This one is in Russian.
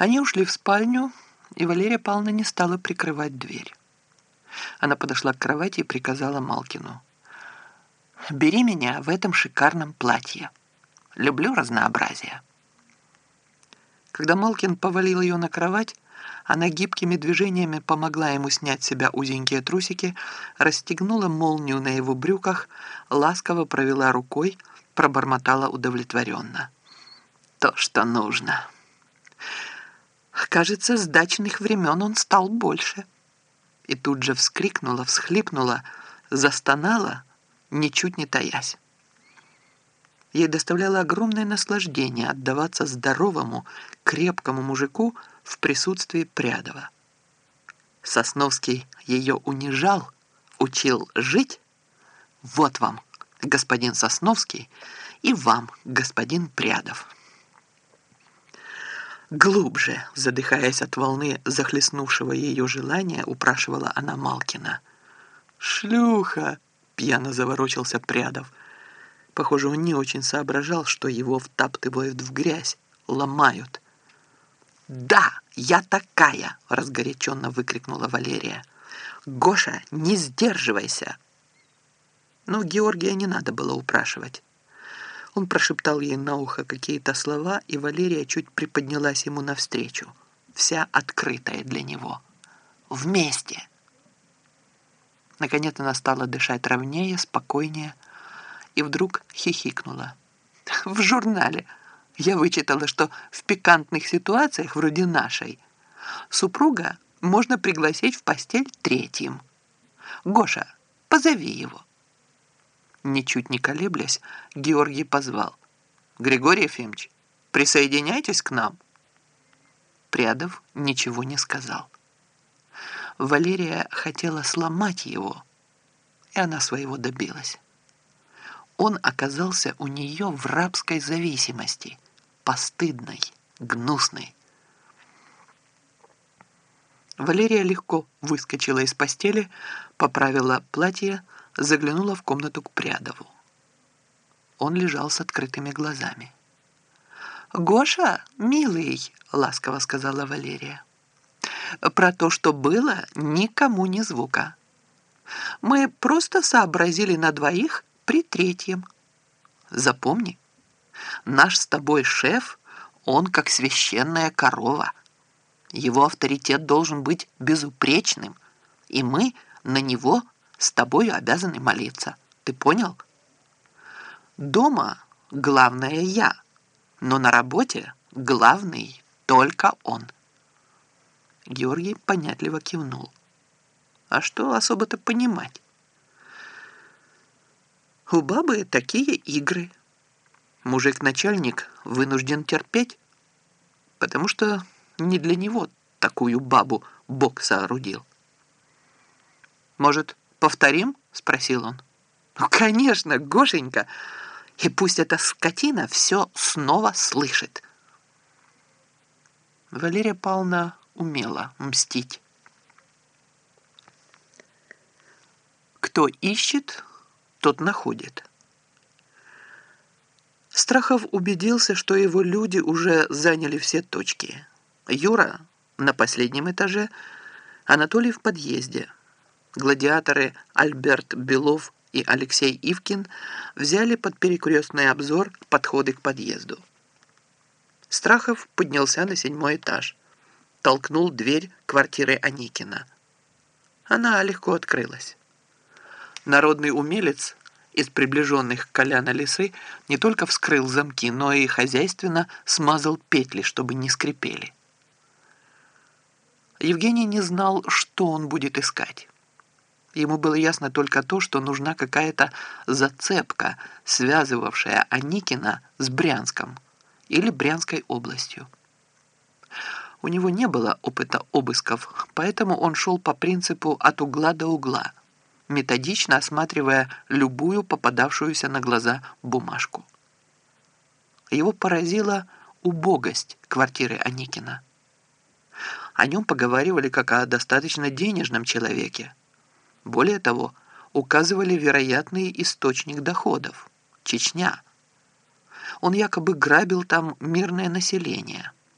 Они ушли в спальню, и Валерия Павловна не стала прикрывать дверь. Она подошла к кровати и приказала Малкину. «Бери меня в этом шикарном платье. Люблю разнообразие». Когда Малкин повалил ее на кровать, она гибкими движениями помогла ему снять с себя узенькие трусики, расстегнула молнию на его брюках, ласково провела рукой, пробормотала удовлетворенно. «То, что нужно». Кажется, с дачных времен он стал больше. И тут же вскрикнула, всхлипнула, застонала, ничуть не таясь. Ей доставляло огромное наслаждение отдаваться здоровому, крепкому мужику в присутствии Прядова. Сосновский ее унижал, учил жить. Вот вам, господин Сосновский, и вам, господин Прядов. Глубже, задыхаясь от волны захлестнувшего ее желания, упрашивала она Малкина. «Шлюха!» — пьяно заворочился Прядов. Похоже, он не очень соображал, что его втаптывают в грязь, ломают. «Да, я такая!» — разгоряченно выкрикнула Валерия. «Гоша, не сдерживайся!» Но Георгия не надо было упрашивать. Он прошептал ей на ухо какие-то слова, и Валерия чуть приподнялась ему навстречу, вся открытая для него. «Вместе!» Наконец она стала дышать ровнее, спокойнее, и вдруг хихикнула. «В журнале я вычитала, что в пикантных ситуациях, вроде нашей, супруга можно пригласить в постель третьим. Гоша, позови его». Ничуть не колеблясь, Георгий позвал. «Григорий Ефимович, присоединяйтесь к нам». Прядов ничего не сказал. Валерия хотела сломать его, и она своего добилась. Он оказался у нее в рабской зависимости, постыдной, гнусной. Валерия легко выскочила из постели, поправила платье, заглянула в комнату к Прядову. Он лежал с открытыми глазами. «Гоша, милый», — ласково сказала Валерия, «про то, что было, никому ни звука. Мы просто сообразили на двоих при третьем. Запомни, наш с тобой шеф, он как священная корова. Его авторитет должен быть безупречным, и мы на него с тобою обязаны молиться. Ты понял? Дома главное я, но на работе главный только он. Георгий понятливо кивнул. А что особо-то понимать? У бабы такие игры. Мужик-начальник вынужден терпеть, потому что не для него такую бабу Бог соорудил. Может, «Повторим?» — спросил он. «Ну, конечно, Гошенька! И пусть эта скотина все снова слышит!» Валерия Павловна умела мстить. Кто ищет, тот находит. Страхов убедился, что его люди уже заняли все точки. Юра на последнем этаже, Анатолий в подъезде – Гладиаторы Альберт Белов и Алексей Ивкин взяли под перекрестный обзор подходы к подъезду. Страхов поднялся на седьмой этаж, толкнул дверь квартиры Аникина. Она легко открылась. Народный умелец из приближенных Коляна лисы не только вскрыл замки, но и хозяйственно смазал петли, чтобы не скрипели. Евгений не знал, что он будет искать. Ему было ясно только то, что нужна какая-то зацепка, связывавшая Аникина с Брянском или Брянской областью. У него не было опыта обысков, поэтому он шел по принципу «от угла до угла», методично осматривая любую попадавшуюся на глаза бумажку. Его поразила убогость квартиры Аникина. О нем поговаривали как о достаточно денежном человеке, более того, указывали вероятный источник доходов – Чечня. Он якобы грабил там мирное население –